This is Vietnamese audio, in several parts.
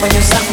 when you sound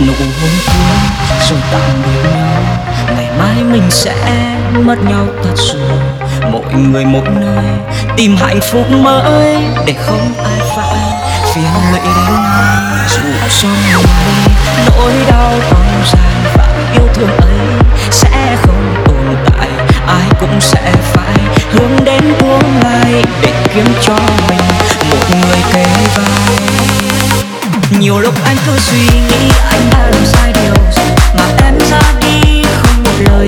nụ hôn cuối rồi tạm biệt nhau. Ngày mai mình sẽ mất nhau thật rồi. Mỗi người một nơi, tìm hạnh phúc mới để không ai phải phiền lụy đến ai dù sau này nỗi đau còn dài và yêu thương ấy sẽ không tồn tại. Ai cũng sẽ phải hướng đến tương lai để kiếm cho mình một người kế vai nhiều lúc anh cứ suy nghĩ anh đã làm sai điều mà em ra đi không một lời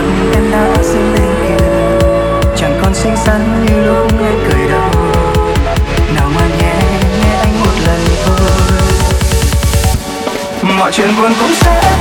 phận em đã dâng lên kia chẳng còn xinh xắn như lúc em cười đâu nào mà nhé nghe anh một lời thôi. Mọi chuyện buồn cũng sẽ